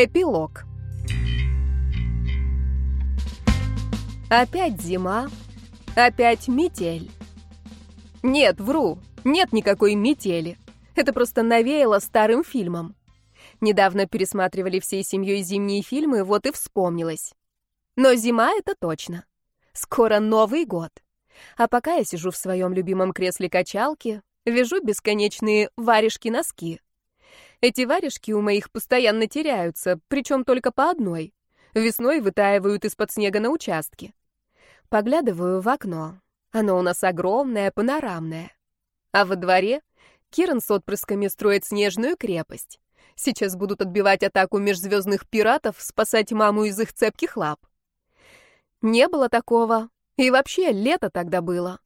Эпилог. Опять зима, опять метель. Нет, вру, нет никакой метели. Это просто навеяло старым фильмом. Недавно пересматривали всей семьей зимние фильмы, вот и вспомнилось. Но зима — это точно. Скоро Новый год. А пока я сижу в своем любимом кресле качалки, вяжу бесконечные варежки-носки. Эти варежки у моих постоянно теряются, причем только по одной. Весной вытаивают из-под снега на участке. Поглядываю в окно. Оно у нас огромное, панорамное. А во дворе Киран с отпрысками строит снежную крепость. Сейчас будут отбивать атаку межзвездных пиратов, спасать маму из их цепких лап. Не было такого. И вообще, лето тогда было.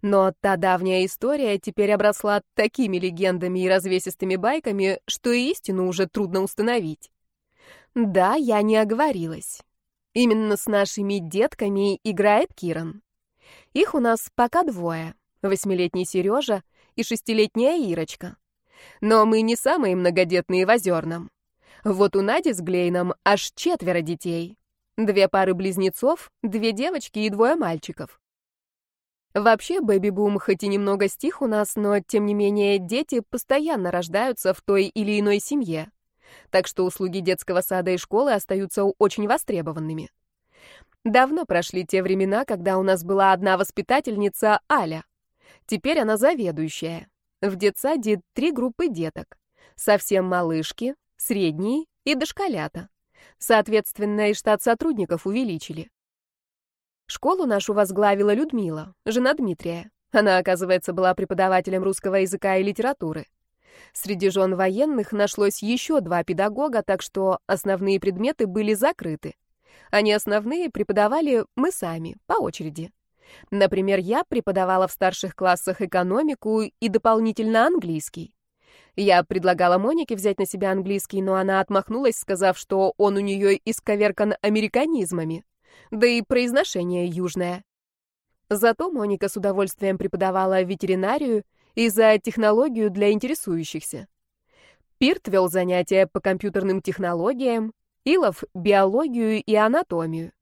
Но та давняя история теперь обросла такими легендами и развесистыми байками, что и истину уже трудно установить. Да, я не оговорилась. Именно с нашими детками играет Киран. Их у нас пока двое. Восьмилетний Сережа и шестилетняя Ирочка. Но мы не самые многодетные в Озерном. Вот у Нади с Глейном аж четверо детей. Две пары близнецов, две девочки и двое мальчиков. Вообще, бэби-бум хоть и немного стих у нас, но, тем не менее, дети постоянно рождаются в той или иной семье. Так что услуги детского сада и школы остаются очень востребованными. Давно прошли те времена, когда у нас была одна воспитательница Аля. Теперь она заведующая. В детсаде три группы деток. Совсем малышки, средние и дошколята. Соответственно, и штат сотрудников увеличили. Школу нашу возглавила Людмила, жена Дмитрия. Она, оказывается, была преподавателем русского языка и литературы. Среди жен военных нашлось еще два педагога, так что основные предметы были закрыты. Они основные преподавали мы сами, по очереди. Например, я преподавала в старших классах экономику и дополнительно английский. Я предлагала Монике взять на себя английский, но она отмахнулась, сказав, что он у нее исковеркан американизмами, да и произношение южное. Зато Моника с удовольствием преподавала ветеринарию и за технологию для интересующихся. Пирт вел занятия по компьютерным технологиям, Илов — биологию и анатомию.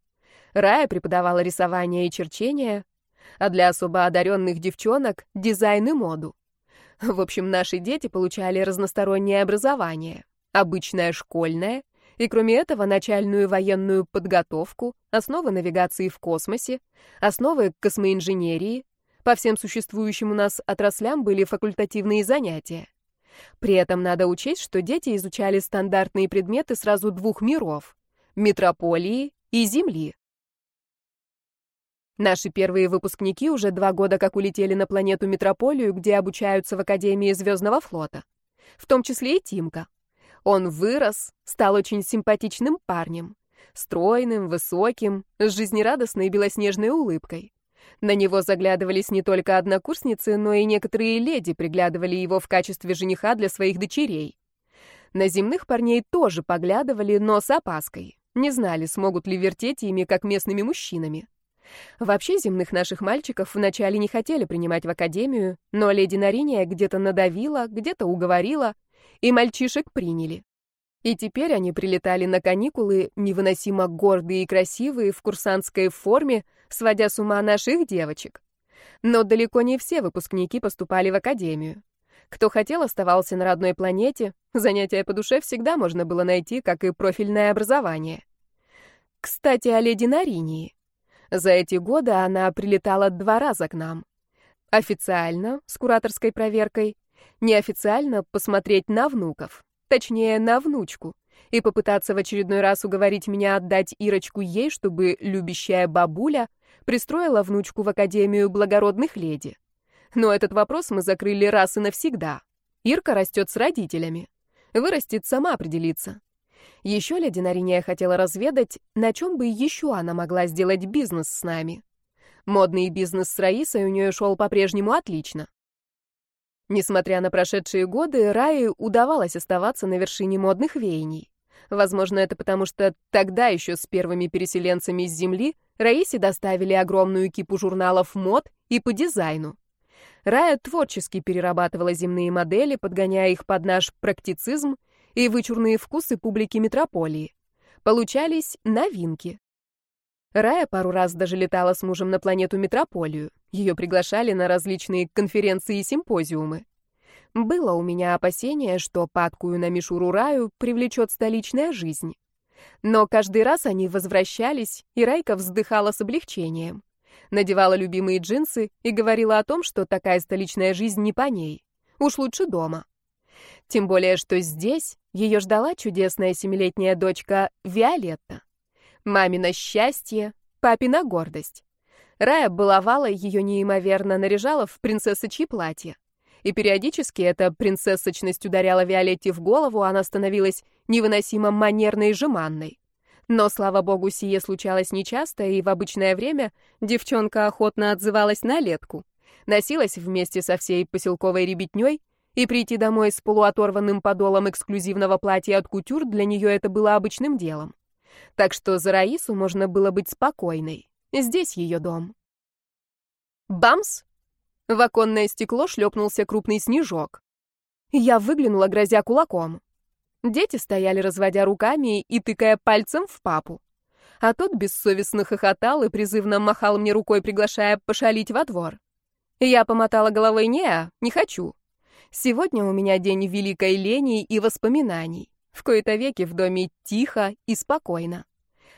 Рая преподавала рисование и черчение, а для особо одаренных девчонок — дизайн и моду. В общем, наши дети получали разностороннее образование. Обычное школьное, и кроме этого начальную военную подготовку, основы навигации в космосе, основы космоинженерии. По всем существующим у нас отраслям были факультативные занятия. При этом надо учесть, что дети изучали стандартные предметы сразу двух миров — метрополии и Земли. Наши первые выпускники уже два года как улетели на планету Метрополию, где обучаются в Академии Звездного флота. В том числе и Тимка. Он вырос, стал очень симпатичным парнем. Стройным, высоким, с жизнерадостной белоснежной улыбкой. На него заглядывались не только однокурсницы, но и некоторые леди приглядывали его в качестве жениха для своих дочерей. На земных парней тоже поглядывали, но с опаской. Не знали, смогут ли вертеть ими, как местными мужчинами. Вообще земных наших мальчиков вначале не хотели принимать в академию, но леди Нариния где-то надавила, где-то уговорила, и мальчишек приняли. И теперь они прилетали на каникулы, невыносимо гордые и красивые, в курсантской форме, сводя с ума наших девочек. Но далеко не все выпускники поступали в академию. Кто хотел, оставался на родной планете, занятия по душе всегда можно было найти, как и профильное образование. Кстати, о леди Наринии. За эти годы она прилетала два раза к нам. Официально, с кураторской проверкой, неофициально посмотреть на внуков, точнее, на внучку, и попытаться в очередной раз уговорить меня отдать Ирочку ей, чтобы любящая бабуля пристроила внучку в Академию благородных леди. Но этот вопрос мы закрыли раз и навсегда. Ирка растет с родителями. Вырастет, сама определиться. Еще леди Нариния хотела разведать, на чем бы еще она могла сделать бизнес с нами. Модный бизнес с Раисой у нее шел по-прежнему отлично. Несмотря на прошедшие годы, Рае удавалось оставаться на вершине модных веяний. Возможно, это потому, что тогда еще с первыми переселенцами с Земли Раисе доставили огромную кипу журналов мод и по дизайну. Рая творчески перерабатывала земные модели, подгоняя их под наш практицизм и вычурные вкусы публики метрополии. Получались новинки. Рая пару раз даже летала с мужем на планету Метрополию. Ее приглашали на различные конференции и симпозиумы. Было у меня опасение, что падкую на Мишуру Раю привлечет столичная жизнь. Но каждый раз они возвращались, и Райка вздыхала с облегчением. Надевала любимые джинсы и говорила о том, что такая столичная жизнь не по ней. Уж лучше дома. Тем более, что здесь ее ждала чудесная семилетняя дочка Виолетта. Мамино счастье, папина гордость. Рая баловала ее неимоверно, наряжала в принцессочьи платья. И периодически эта принцессочность ударяла Виолетте в голову, она становилась невыносимо манерной и жеманной. Но, слава богу, сие случалось нечасто, и в обычное время девчонка охотно отзывалась на летку. Носилась вместе со всей поселковой ребятней, и прийти домой с полуоторванным подолом эксклюзивного платья от кутюр для нее это было обычным делом. Так что за Раису можно было быть спокойной. Здесь ее дом. Бамс! В оконное стекло шлепнулся крупный снежок. Я выглянула, грозя кулаком. Дети стояли, разводя руками и тыкая пальцем в папу. А тот бессовестно хохотал и призывно махал мне рукой, приглашая пошалить во двор. Я помотала головой «не, не хочу». Сегодня у меня день великой лени и воспоминаний. В кои-то веки в доме тихо и спокойно.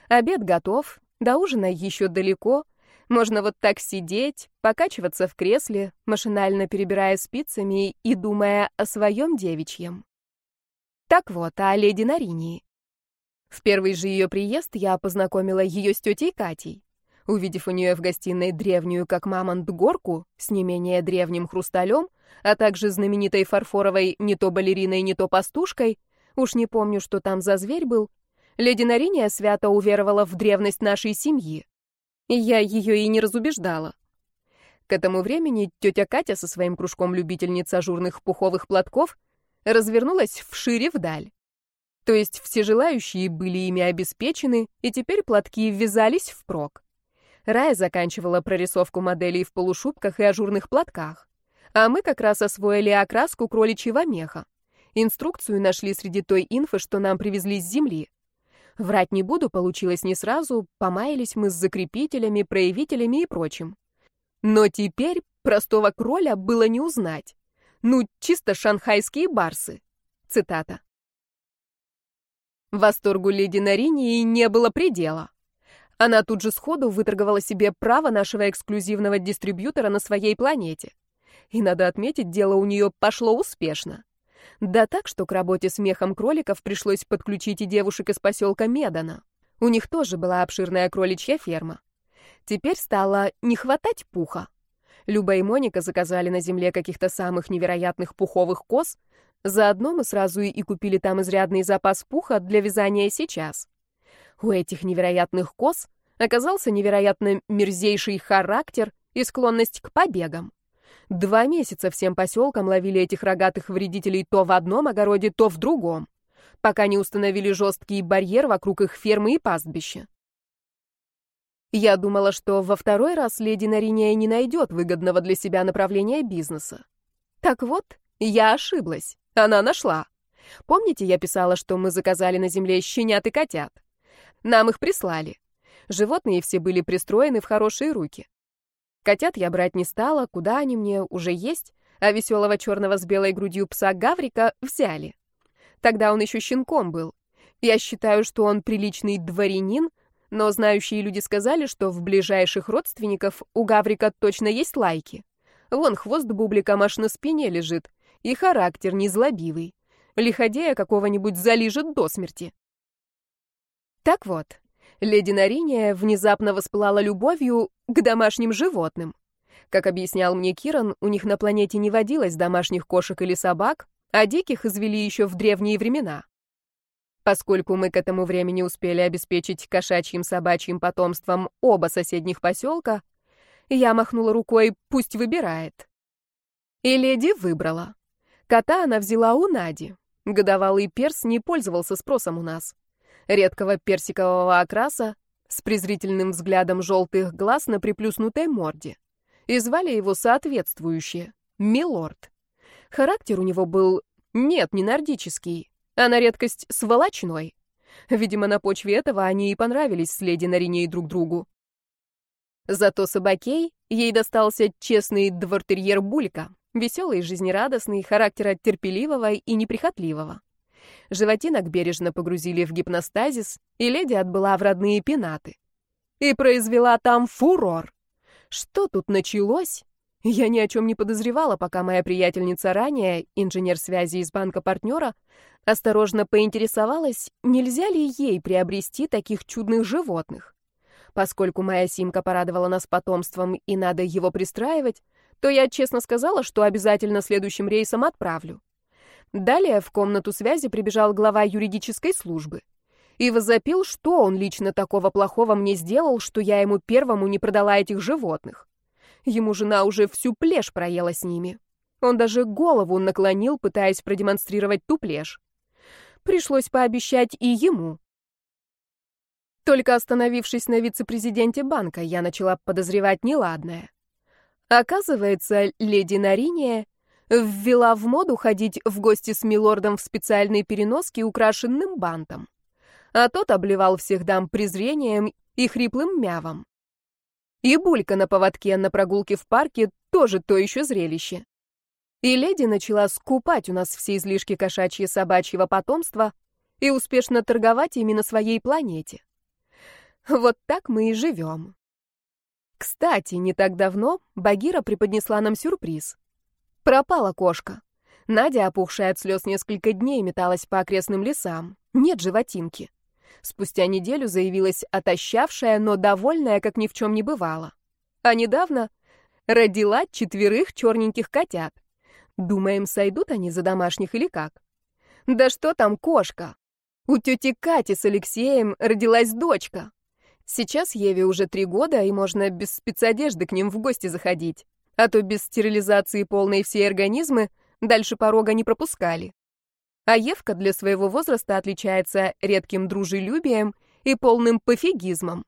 Обед готов, до ужина еще далеко. Можно вот так сидеть, покачиваться в кресле, машинально перебирая спицами и думая о своем девичьем. Так вот, о леди Наринии. В первый же ее приезд я познакомила ее с тетей Катей. Увидев у нее в гостиной древнюю, как мамонт, горку с не менее древним хрусталем, а также знаменитой фарфоровой не то балериной, не то пастушкой, Уж не помню, что там за зверь был. Леди Нариния свято уверовала в древность нашей семьи. Я ее и не разубеждала. К этому времени тетя Катя со своим кружком любительниц ажурных пуховых платков развернулась вшире вдаль. То есть все желающие были ими обеспечены, и теперь платки ввязались впрок. Рая заканчивала прорисовку моделей в полушубках и ажурных платках. А мы как раз освоили окраску кроличьего меха. Инструкцию нашли среди той инфы, что нам привезли с земли. Врать не буду, получилось не сразу, помаялись мы с закрепителями, проявителями и прочим. Но теперь простого кроля было не узнать. Ну, чисто шанхайские барсы. Цитата. Восторгу леди Наринии не было предела. Она тут же сходу выторговала себе право нашего эксклюзивного дистрибьютора на своей планете. И, надо отметить, дело у нее пошло успешно. Да так, что к работе с мехом кроликов пришлось подключить и девушек из поселка Медана. У них тоже была обширная кроличья ферма. Теперь стало не хватать пуха. Люба и Моника заказали на земле каких-то самых невероятных пуховых коз. Заодно мы сразу и купили там изрядный запас пуха для вязания сейчас. У этих невероятных коз оказался невероятно мерзейший характер и склонность к побегам. Два месяца всем поселкам ловили этих рогатых вредителей то в одном огороде, то в другом, пока не установили жесткий барьер вокруг их фермы и пастбища. Я думала, что во второй раз леди Нариния не найдет выгодного для себя направления бизнеса. Так вот, я ошиблась. Она нашла. Помните, я писала, что мы заказали на земле щенят и котят? Нам их прислали. Животные все были пристроены в хорошие руки. Котят я брать не стала, куда они мне уже есть, а веселого черного с белой грудью пса Гаврика взяли. Тогда он еще щенком был. Я считаю, что он приличный дворянин, но знающие люди сказали, что в ближайших родственников у Гаврика точно есть лайки. Вон хвост бублика аж на спине лежит, и характер незлобивый. Лиходея какого-нибудь залижет до смерти. Так вот, Леди Нариния внезапно воспылала любовью к домашним животным. Как объяснял мне Киран, у них на планете не водилось домашних кошек или собак, а диких извели еще в древние времена. Поскольку мы к этому времени успели обеспечить кошачьим собачьим потомством оба соседних поселка, я махнула рукой «пусть выбирает». И леди выбрала. Кота она взяла у Нади. Годовалый перс не пользовался спросом у нас редкого персикового окраса, с презрительным взглядом желтых глаз на приплюснутой морде. И звали его соответствующее — Милорд. Характер у него был, нет, не нордический, а на редкость сволочной. Видимо, на почве этого они и понравились с леди Нариней друг другу. Зато собакей ей достался честный двортерьер Булька, веселый, жизнерадостный, характера терпеливого и неприхотливого. Животинок бережно погрузили в гипностазис, и леди отбыла в родные пенаты. И произвела там фурор. Что тут началось? Я ни о чем не подозревала, пока моя приятельница ранее, инженер связи из банка партнера, осторожно поинтересовалась, нельзя ли ей приобрести таких чудных животных. Поскольку моя симка порадовала нас потомством и надо его пристраивать, то я честно сказала, что обязательно следующим рейсом отправлю. Далее в комнату связи прибежал глава юридической службы и возопил, что он лично такого плохого мне сделал, что я ему первому не продала этих животных. Ему жена уже всю плешь проела с ними. Он даже голову наклонил, пытаясь продемонстрировать ту плешь. Пришлось пообещать и ему. Только остановившись на вице-президенте банка, я начала подозревать неладное. Оказывается, леди Нариния ввела в моду ходить в гости с милордом в специальной переноске, украшенным бантом. А тот обливал всех дам презрением и хриплым мявом. И булька на поводке на прогулке в парке тоже то еще зрелище. И леди начала скупать у нас все излишки кошачьи собачьего потомства и успешно торговать ими на своей планете. Вот так мы и живем. Кстати, не так давно Багира преподнесла нам сюрприз. Пропала кошка. Надя, опухшая от слез несколько дней, металась по окрестным лесам. Нет животинки. Спустя неделю заявилась отощавшая, но довольная, как ни в чем не бывало. А недавно родила четверых черненьких котят. Думаем, сойдут они за домашних или как? Да что там кошка? У тети Кати с Алексеем родилась дочка. Сейчас Еве уже три года, и можно без спецодежды к ним в гости заходить а то без стерилизации полной все организмы дальше порога не пропускали. А Евка для своего возраста отличается редким дружелюбием и полным пофигизмом.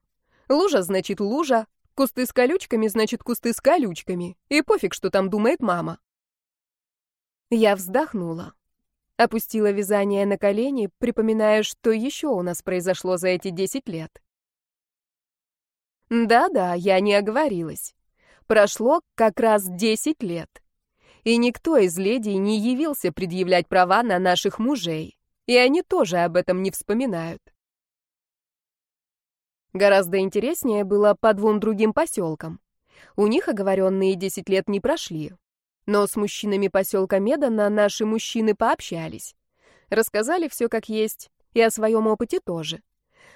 Лужа значит лужа, кусты с колючками значит кусты с колючками, и пофиг, что там думает мама. Я вздохнула. Опустила вязание на колени, припоминая, что еще у нас произошло за эти десять лет. Да-да, я не оговорилась. Прошло как раз 10 лет. И никто из леди не явился предъявлять права на наших мужей. И они тоже об этом не вспоминают. Гораздо интереснее было по двум другим поселкам. У них оговоренные 10 лет не прошли. Но с мужчинами поселка Медана наши мужчины пообщались. Рассказали все как есть, и о своем опыте тоже.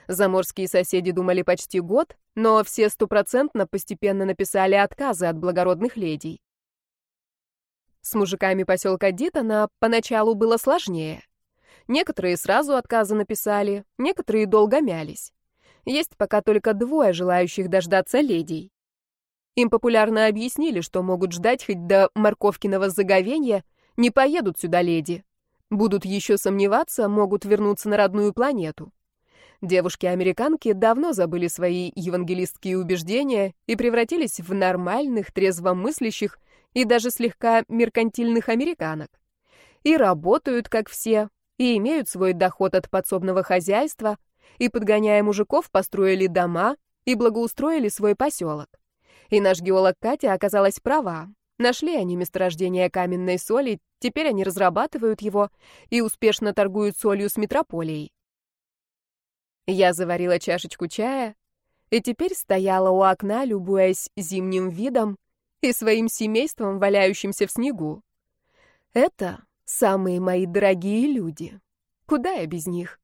Заморские соседи думали почти год, но все стопроцентно постепенно написали отказы от благородных ледей. С мужиками поселка Дитона поначалу было сложнее. Некоторые сразу отказы написали, некоторые долго мялись. Есть пока только двое желающих дождаться ледей. Им популярно объяснили, что могут ждать хоть до морковкиного заговенья, не поедут сюда леди. Будут еще сомневаться, могут вернуться на родную планету. Девушки-американки давно забыли свои евангелистские убеждения и превратились в нормальных, трезвомыслящих и даже слегка меркантильных американок. И работают, как все, и имеют свой доход от подсобного хозяйства, и, подгоняя мужиков, построили дома и благоустроили свой поселок. И наш геолог Катя оказалась права. Нашли они месторождение каменной соли, теперь они разрабатывают его и успешно торгуют солью с метрополией. Я заварила чашечку чая и теперь стояла у окна, любуясь зимним видом и своим семейством, валяющимся в снегу. Это самые мои дорогие люди. Куда я без них?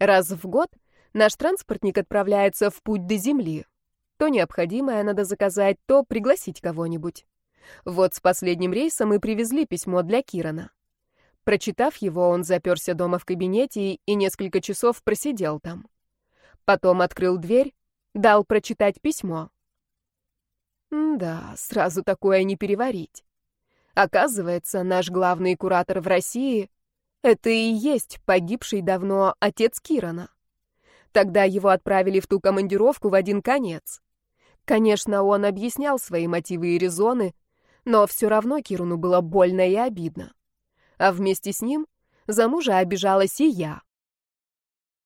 Раз в год наш транспортник отправляется в путь до земли. То необходимое надо заказать, то пригласить кого-нибудь. Вот с последним рейсом мы привезли письмо для Кирана. Прочитав его, он заперся дома в кабинете и несколько часов просидел там. Потом открыл дверь, дал прочитать письмо. Да, сразу такое не переварить. Оказывается, наш главный куратор в России — это и есть погибший давно отец Кирана. Тогда его отправили в ту командировку в один конец. Конечно, он объяснял свои мотивы и резоны, но все равно Кирану было больно и обидно а вместе с ним За мужа обижалась и я.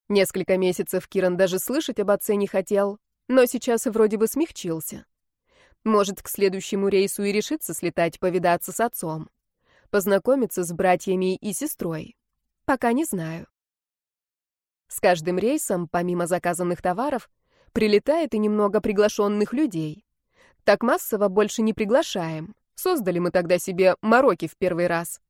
Несколько месяцев Киран даже слышать об отце не хотел, но сейчас вроде бы смягчился. Может, к следующему рейсу и решится слетать повидаться с отцом. Познакомиться с братьями и сестрой. Пока не знаю. С каждым рейсом, помимо заказанных товаров, прилетает и немного приглашенных людей. Так массово больше не приглашаем. Создали мы тогда себе мороки в первый раз.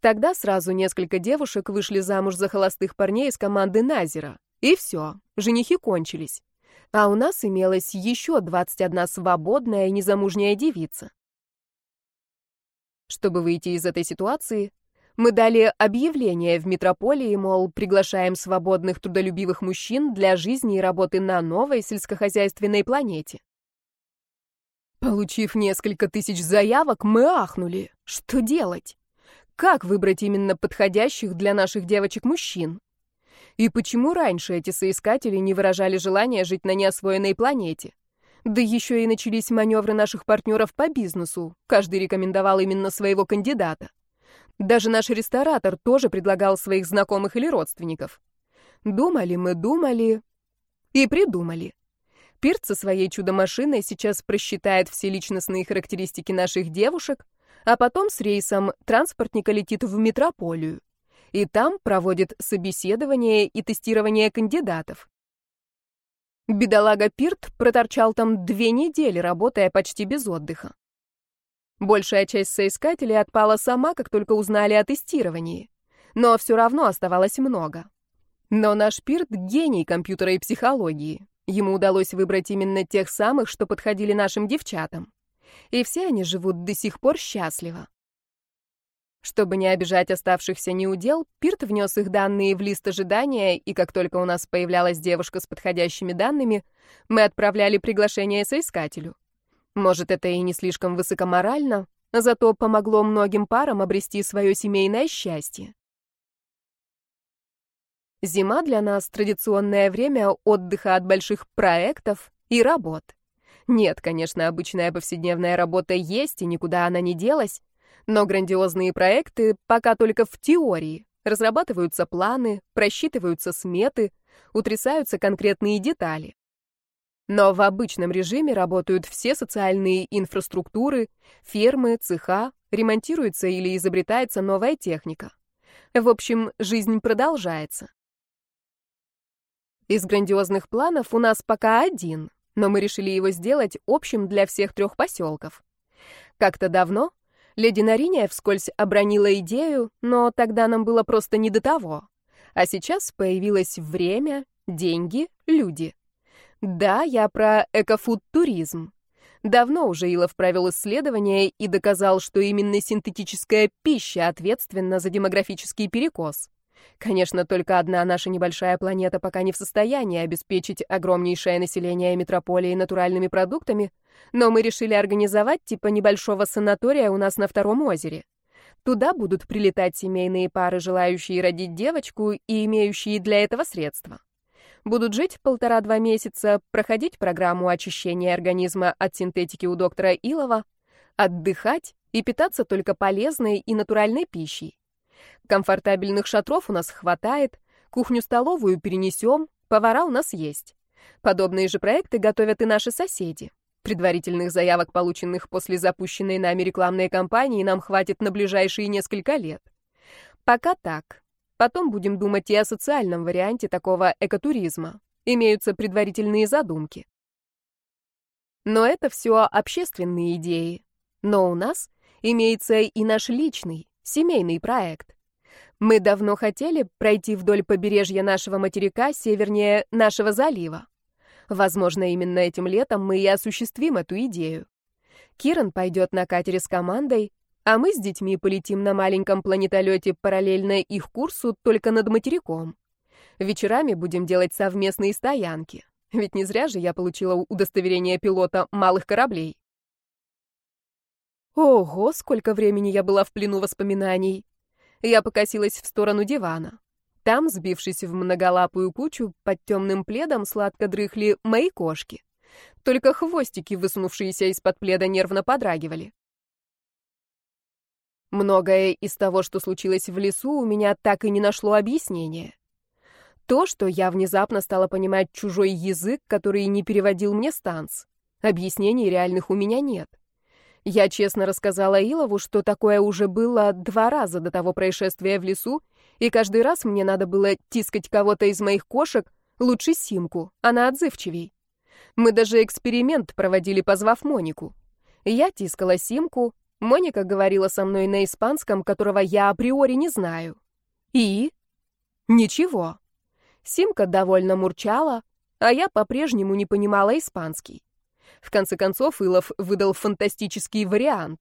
Тогда сразу несколько девушек вышли замуж за холостых парней из команды Назера. И все, женихи кончились. А у нас имелось еще 21 свободная и незамужняя девица. Чтобы выйти из этой ситуации, мы дали объявление в метрополии, мол, приглашаем свободных трудолюбивых мужчин для жизни и работы на новой сельскохозяйственной планете. Получив несколько тысяч заявок, мы ахнули. Что делать? Как выбрать именно подходящих для наших девочек мужчин? И почему раньше эти соискатели не выражали желания жить на неосвоенной планете? Да еще и начались маневры наших партнеров по бизнесу. Каждый рекомендовал именно своего кандидата. Даже наш ресторатор тоже предлагал своих знакомых или родственников. Думали мы, думали и придумали. Пирт со своей чудо-машиной сейчас просчитает все личностные характеристики наших девушек, а потом с рейсом транспортника летит в метрополию. И там проводит собеседование и тестирование кандидатов. Бедолага Пирт проторчал там две недели, работая почти без отдыха. Большая часть соискателей отпала сама, как только узнали о тестировании. Но все равно оставалось много. Но наш Пирт — гений компьютера и психологии. Ему удалось выбрать именно тех самых, что подходили нашим девчатам и все они живут до сих пор счастливо. Чтобы не обижать оставшихся неудел, Пирт внес их данные в лист ожидания, и как только у нас появлялась девушка с подходящими данными, мы отправляли приглашение соискателю. Может, это и не слишком высокоморально, зато помогло многим парам обрести свое семейное счастье. Зима для нас — традиционное время отдыха от больших проектов и работ. Нет, конечно, обычная повседневная работа есть, и никуда она не делась, но грандиозные проекты пока только в теории. Разрабатываются планы, просчитываются сметы, утрясаются конкретные детали. Но в обычном режиме работают все социальные инфраструктуры, фермы, цеха, ремонтируется или изобретается новая техника. В общем, жизнь продолжается. Из грандиозных планов у нас пока один но мы решили его сделать общим для всех трех поселков. Как-то давно леди Нариния вскользь обронила идею, но тогда нам было просто не до того. А сейчас появилось время, деньги, люди. Да, я про экофуд-туризм. Давно уже Илов провел исследование и доказал, что именно синтетическая пища ответственна за демографический перекос. Конечно, только одна наша небольшая планета пока не в состоянии обеспечить огромнейшее население метрополии натуральными продуктами, но мы решили организовать типа небольшого санатория у нас на втором озере. Туда будут прилетать семейные пары, желающие родить девочку и имеющие для этого средства. Будут жить полтора-два месяца, проходить программу очищения организма от синтетики у доктора Илова, отдыхать и питаться только полезной и натуральной пищей. Комфортабельных шатров у нас хватает, кухню-столовую перенесем, повара у нас есть. Подобные же проекты готовят и наши соседи. Предварительных заявок, полученных после запущенной нами рекламной кампании, нам хватит на ближайшие несколько лет. Пока так. Потом будем думать и о социальном варианте такого экотуризма. Имеются предварительные задумки. Но это все общественные идеи. Но у нас имеется и наш личный, семейный проект. Мы давно хотели пройти вдоль побережья нашего материка севернее нашего залива. Возможно, именно этим летом мы и осуществим эту идею. Киран пойдет на катере с командой, а мы с детьми полетим на маленьком планетолете параллельно их курсу только над материком. Вечерами будем делать совместные стоянки. Ведь не зря же я получила удостоверение пилота малых кораблей. Ого, сколько времени я была в плену воспоминаний. Я покосилась в сторону дивана. Там, сбившись в многолапую кучу, под темным пледом сладко дрыхли мои кошки. Только хвостики, высунувшиеся из-под пледа, нервно подрагивали. Многое из того, что случилось в лесу, у меня так и не нашло объяснения. То, что я внезапно стала понимать чужой язык, который не переводил мне станц. Объяснений реальных у меня нет. Я честно рассказала Илову, что такое уже было два раза до того происшествия в лесу, и каждый раз мне надо было тискать кого-то из моих кошек, лучше Симку, она отзывчивей. Мы даже эксперимент проводили, позвав Монику. Я тискала Симку, Моника говорила со мной на испанском, которого я априори не знаю. И? Ничего. Симка довольно мурчала, а я по-прежнему не понимала испанский. В конце концов, Илов выдал фантастический вариант.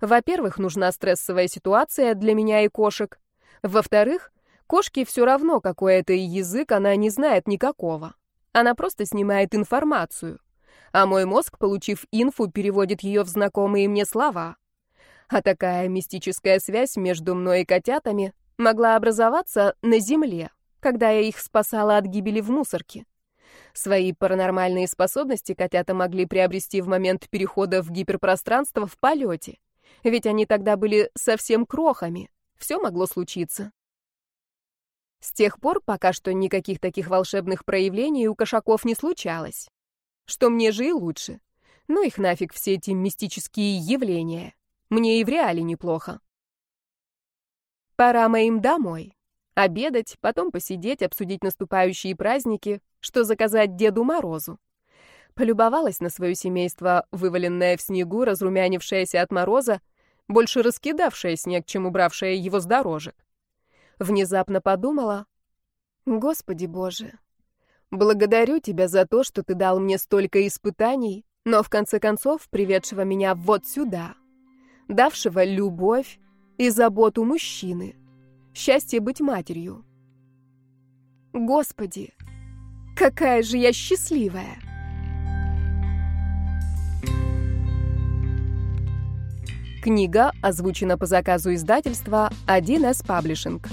Во-первых, нужна стрессовая ситуация для меня и кошек. Во-вторых, кошке все равно, какой это язык, она не знает никакого. Она просто снимает информацию. А мой мозг, получив инфу, переводит ее в знакомые мне слова. А такая мистическая связь между мной и котятами могла образоваться на Земле, когда я их спасала от гибели в мусорке. Свои паранормальные способности котята могли приобрести в момент перехода в гиперпространство в полете. Ведь они тогда были совсем крохами. Все могло случиться. С тех пор пока что никаких таких волшебных проявлений у кошаков не случалось. Что мне же и лучше. Ну их нафиг все эти мистические явления. Мне и в реале неплохо. Пора моим домой. Обедать, потом посидеть, обсудить наступающие праздники, что заказать Деду Морозу. Полюбовалась на свое семейство, вываленное в снегу, разрумянившееся от мороза, больше раскидавшее снег, чем убравшее его с дорожек. Внезапно подумала, «Господи Боже, благодарю Тебя за то, что Ты дал мне столько испытаний, но в конце концов приведшего меня вот сюда, давшего любовь и заботу мужчины» счастье быть матерью. Господи, какая же я счастливая! Книга озвучена по заказу издательства 1С Паблишинг.